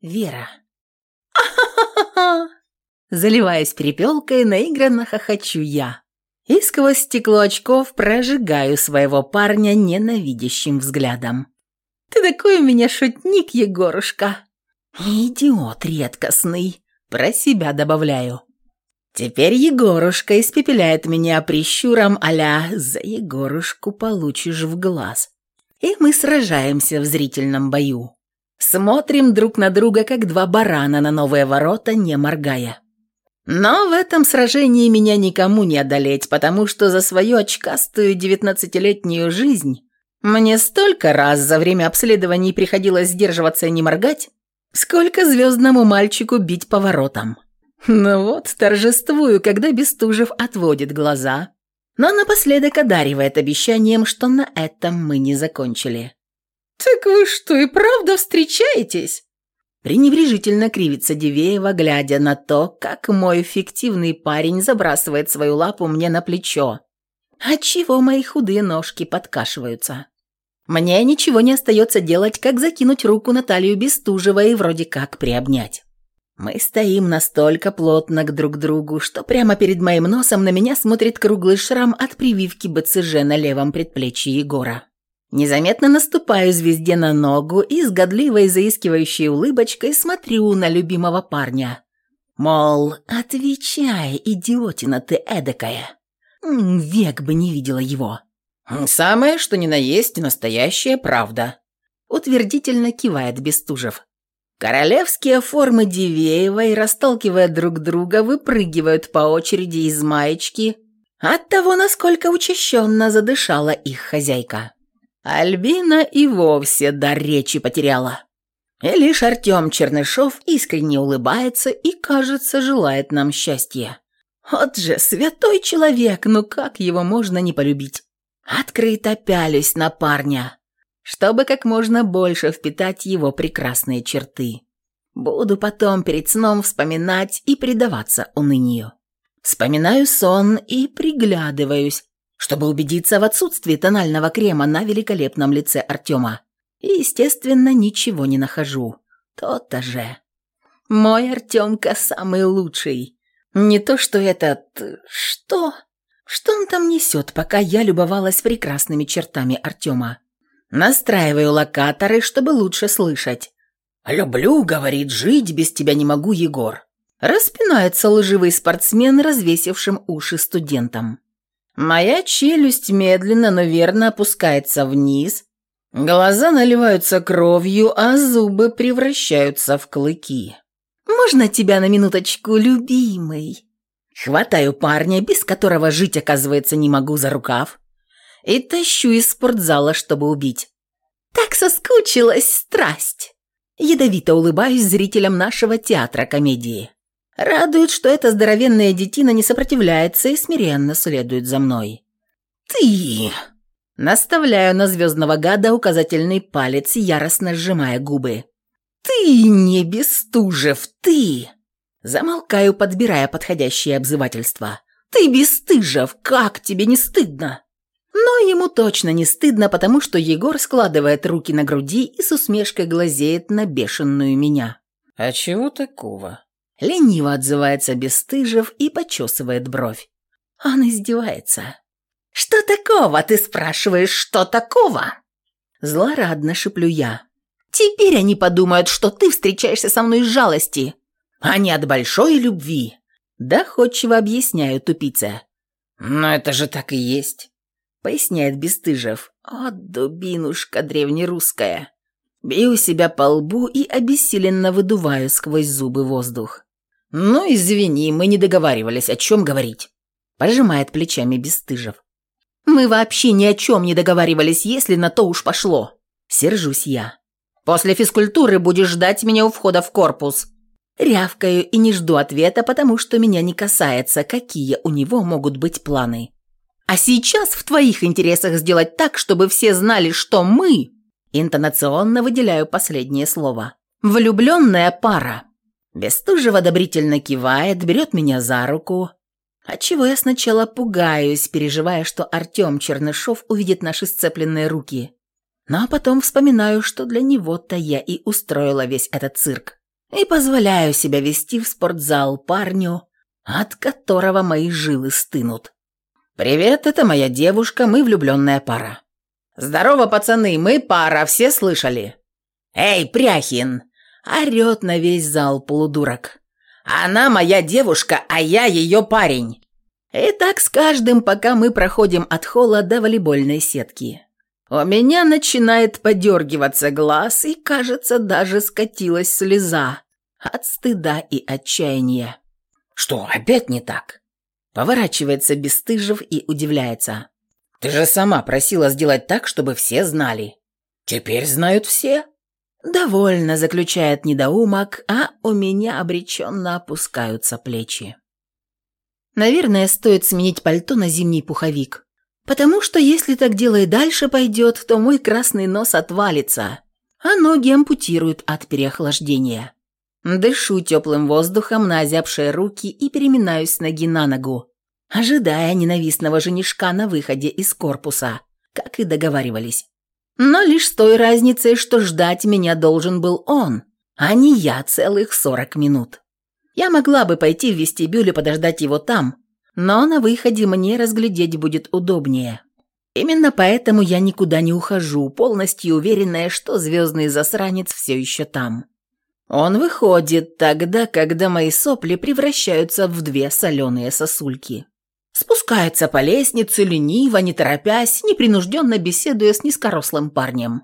Вера. Заливаясь перепелкой, наигранно хохочу я. И сквозь стекло очков прожигаю своего парня ненавидящим взглядом. «Ты такой у меня шутник, Егорушка!» «Идиот редкостный!» Про себя добавляю. Теперь Егорушка испепеляет меня прищуром а «За Егорушку получишь в глаз». И мы сражаемся в зрительном бою. Смотрим друг на друга, как два барана на новые ворота, не моргая. Но в этом сражении меня никому не одолеть, потому что за свою очкастую девятнадцатилетнюю жизнь мне столько раз за время обследований приходилось сдерживаться и не моргать, сколько звездному мальчику бить по воротам. Ну вот, торжествую, когда Бестужев отводит глаза, но напоследок одаривает обещанием, что на этом мы не закончили. «Так вы что, и правда встречаетесь?» Пренебрежительно кривится Дивеева, глядя на то, как мой фиктивный парень забрасывает свою лапу мне на плечо, отчего мои худые ножки подкашиваются. Мне ничего не остается делать, как закинуть руку на талию Бестужева и вроде как приобнять. Мы стоим настолько плотно к друг другу, что прямо перед моим носом на меня смотрит круглый шрам от прививки БЦЖ на левом предплечье Егора. Незаметно наступаю звезде на ногу и с годливой заискивающей улыбочкой смотрю на любимого парня. Мол, отвечай, идиотина ты эдакая. Век бы не видела его. «Самое, что ни на есть, настоящая правда», — утвердительно кивает Бестужев. Королевские формы Дивеевой, расталкивая друг друга, выпрыгивают по очереди из маечки от того, насколько учащенно задышала их хозяйка. Альбина и вовсе дар речи потеряла. И лишь Артем Чернышов искренне улыбается и, кажется, желает нам счастья. Вот же святой человек, ну как его можно не полюбить? Открыто пялюсь на парня, чтобы как можно больше впитать его прекрасные черты. Буду потом перед сном вспоминать и предаваться унынию. Вспоминаю сон и приглядываюсь, чтобы убедиться в отсутствии тонального крема на великолепном лице Артема. И, естественно, ничего не нахожу. То-то же. Мой Артемка самый лучший. Не то, что этот... Что? Что он там несет, пока я любовалась прекрасными чертами Артема? Настраиваю локаторы, чтобы лучше слышать. «Люблю, — говорит, — жить без тебя не могу, Егор». Распинается лживый спортсмен, развесившим уши студентам. Моя челюсть медленно, но верно опускается вниз, глаза наливаются кровью, а зубы превращаются в клыки. «Можно тебя на минуточку, любимый?» Хватаю парня, без которого жить, оказывается, не могу за рукав, и тащу из спортзала, чтобы убить. «Так соскучилась страсть!» Ядовито улыбаюсь зрителям нашего театра комедии. Радует, что эта здоровенная детина не сопротивляется и смиренно следует за мной. «Ты!» Наставляю на звездного гада указательный палец, яростно сжимая губы. «Ты не Бестужев, ты!» Замолкаю, подбирая подходящее обзывательство. «Ты Бестыжев, как тебе не стыдно?» Но ему точно не стыдно, потому что Егор складывает руки на груди и с усмешкой глазеет на бешеную меня. «А чего такого?» Лениво отзывается Бестыжев и почесывает бровь. Он издевается. «Что такого, ты спрашиваешь, что такого?» Злорадно шеплю я. «Теперь они подумают, что ты встречаешься со мной из жалости, а не от большой любви». Доходчиво объясняю тупица. «Но это же так и есть», — поясняет Бестыжев. «О, дубинушка древнерусская!» Бью себя по лбу и обессиленно выдуваю сквозь зубы воздух. «Ну, извини, мы не договаривались, о чем говорить», – пожимает плечами Бестыжев. «Мы вообще ни о чем не договаривались, если на то уж пошло», – сержусь я. «После физкультуры будешь ждать меня у входа в корпус». Рявкаю и не жду ответа, потому что меня не касается, какие у него могут быть планы. А сейчас в твоих интересах сделать так, чтобы все знали, что мы... Интонационно выделяю последнее слово. Влюбленная пара. Бестужев одобрительно кивает, берет меня за руку, отчего я сначала пугаюсь, переживая, что Артем Чернышов увидит наши сцепленные руки. Но потом вспоминаю, что для него-то я и устроила весь этот цирк. и позволяю себя вести в спортзал парню, от которого мои жилы стынут. «Привет, это моя девушка, мы влюбленная пара». «Здорово, пацаны, мы пара, все слышали?» «Эй, Пряхин!» – орёт на весь зал полудурок. «Она моя девушка, а я ее парень!» И так с каждым, пока мы проходим от холла до волейбольной сетки. У меня начинает подергиваться глаз, и, кажется, даже скатилась слеза от стыда и отчаяния. «Что, опять не так?» Поворачивается Бестыжев и удивляется. «Ты же сама просила сделать так, чтобы все знали». «Теперь знают все». Довольно заключает недоумок, а у меня обреченно опускаются плечи. Наверное, стоит сменить пальто на зимний пуховик. Потому что если так дело и дальше пойдет, то мой красный нос отвалится, а ноги ампутируют от переохлаждения. Дышу теплым воздухом на озябшие руки и переминаюсь с ноги на ногу, ожидая ненавистного женишка на выходе из корпуса, как и договаривались. Но лишь с той разницей, что ждать меня должен был он, а не я целых сорок минут. Я могла бы пойти в вестибюль и подождать его там, но на выходе мне разглядеть будет удобнее. Именно поэтому я никуда не ухожу, полностью уверенная, что звездный засранец все еще там. Он выходит тогда, когда мои сопли превращаются в две соленые сосульки. Спускается по лестнице, лениво, не торопясь, непринужденно беседуя с низкорослым парнем.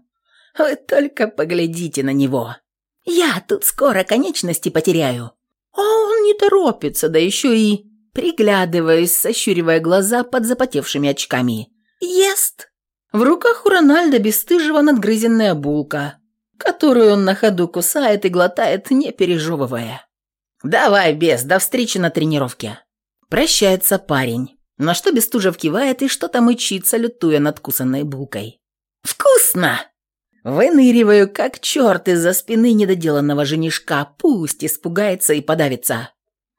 Вы только поглядите на него. Я тут скоро конечности потеряю. А он не торопится, да еще и... Приглядываюсь, сощуривая глаза под запотевшими очками. Ест. В руках у Рональда бесстыжего надгрызенная булка которую он на ходу кусает и глотает, не пережевывая. «Давай, без, до встречи на тренировке!» Прощается парень, на что Бестужев кивает и что-то мычится, лютуя над кусанной булкой. «Вкусно!» Выныриваю, как черт из-за спины недоделанного женишка, пусть испугается и подавится.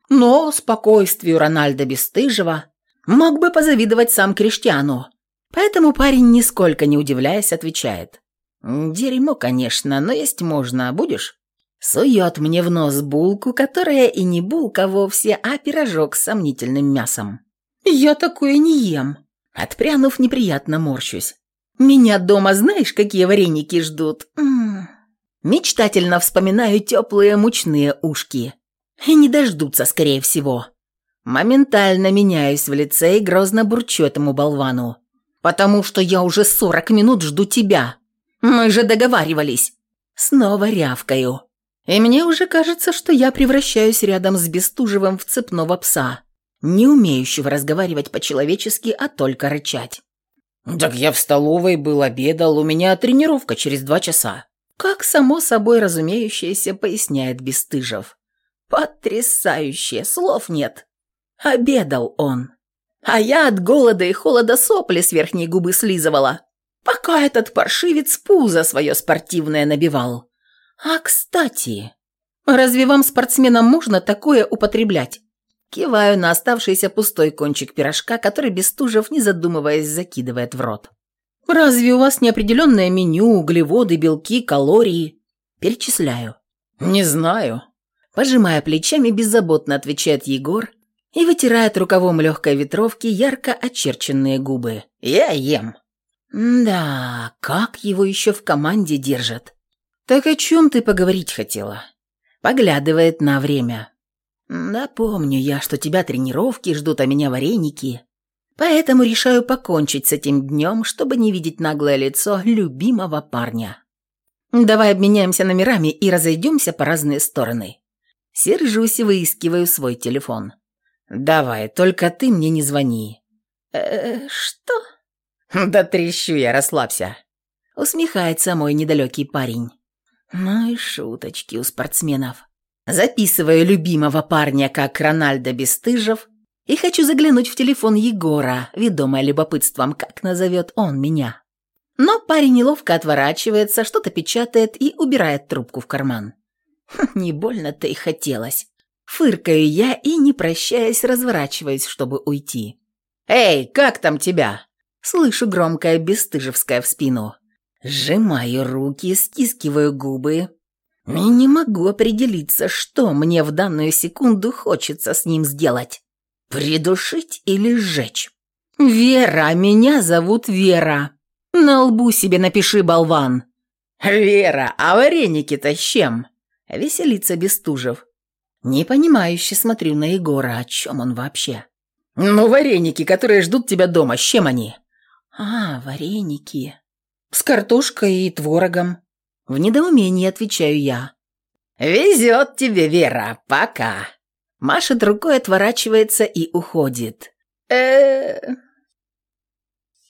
Но спокойствию Рональда Бестыжего мог бы позавидовать сам Криштиану. Поэтому парень, нисколько не удивляясь, отвечает. «Дерьмо, конечно, но есть можно. Будешь?» Сует мне в нос булку, которая и не булка вовсе, а пирожок с сомнительным мясом. «Я такое не ем!» Отпрянув, неприятно морщусь. «Меня дома знаешь, какие вареники ждут?» М -м -м. Мечтательно вспоминаю теплые мучные ушки. И не дождутся, скорее всего. Моментально меняюсь в лице и грозно бурчу этому болвану. «Потому что я уже сорок минут жду тебя!» Мы же договаривались. Снова рявкаю. И мне уже кажется, что я превращаюсь рядом с Бестужевым в цепного пса, не умеющего разговаривать по-человечески, а только рычать. «Так я в столовой был, обедал, у меня тренировка через два часа». Как само собой разумеющееся, поясняет Бестыжев. Потрясающе, слов нет. Обедал он. А я от голода и холода сопли с верхней губы слизывала пока этот паршивец пузо свое спортивное набивал. А, кстати, разве вам, спортсменам, можно такое употреблять? Киваю на оставшийся пустой кончик пирожка, который Бестужев, не задумываясь, закидывает в рот. «Разве у вас неопределенное меню, углеводы, белки, калории?» Перечисляю. «Не знаю». Пожимая плечами, беззаботно отвечает Егор и вытирает рукавом легкой ветровки ярко очерченные губы. «Я ем». «Да, как его еще в команде держат?» «Так о чем ты поговорить хотела?» Поглядывает на время. «Да помню я, что тебя тренировки ждут, а меня вареники. Поэтому решаю покончить с этим днем, чтобы не видеть наглое лицо любимого парня. Давай обменяемся номерами и разойдемся по разные стороны». Сержусь и выискиваю свой телефон. «Давай, только ты мне не звони». «Э, что?» «Да трещу я, расслабься!» Усмехается мой недалекий парень. Ну и шуточки у спортсменов. Записываю любимого парня как Рональдо Бестыжев и хочу заглянуть в телефон Егора, ведомая любопытством, как назовет он меня. Но парень неловко отворачивается, что-то печатает и убирает трубку в карман. Хм, не больно-то и хотелось. Фыркаю я и, не прощаясь, разворачиваюсь, чтобы уйти. «Эй, как там тебя?» Слышу громкое бесстыжевское в спину. Сжимаю руки, стискиваю губы. И не могу определиться, что мне в данную секунду хочется с ним сделать. Придушить или сжечь? «Вера, меня зовут Вера. На лбу себе напиши, болван». «Вера, а вареники-то с чем?» Веселится Бестужев. Непонимающе смотрю на Егора, о чем он вообще. «Ну, вареники, которые ждут тебя дома, с чем они?» «А, вареники. С картошкой и творогом». В недоумении отвечаю я. «Везет тебе, Вера, пока!» Машет рукой, отворачивается и уходит. э